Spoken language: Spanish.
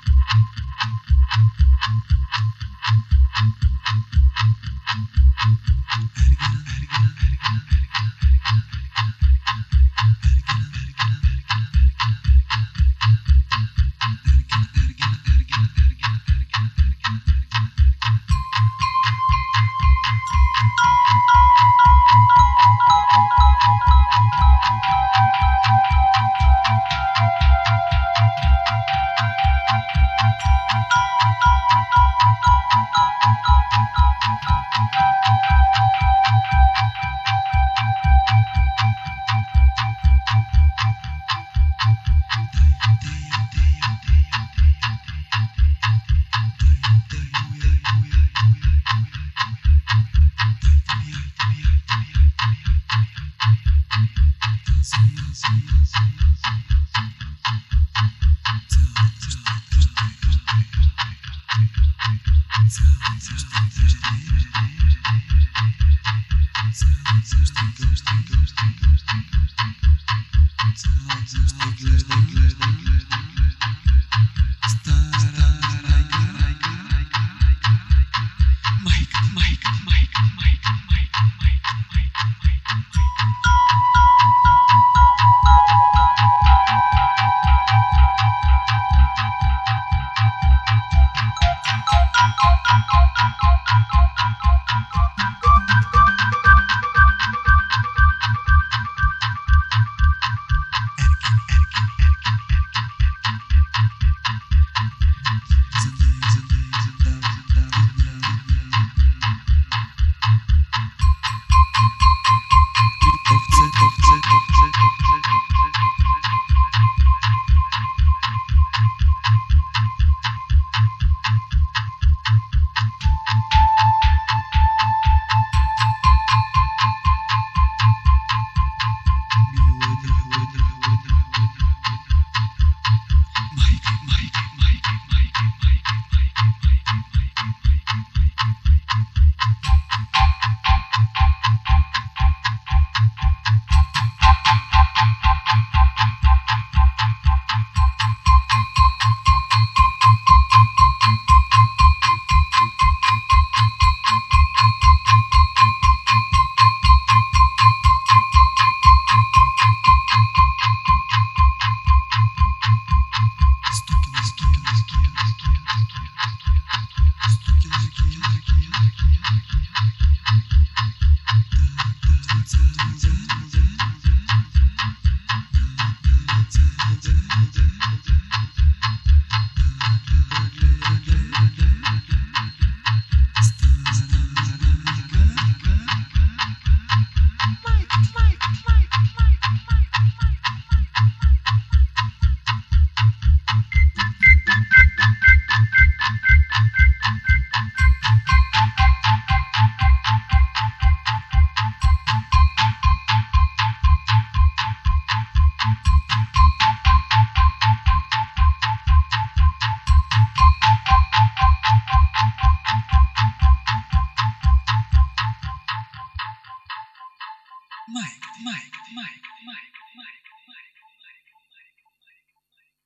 Thank you. Start Thank you. Mike, Mike, Mike.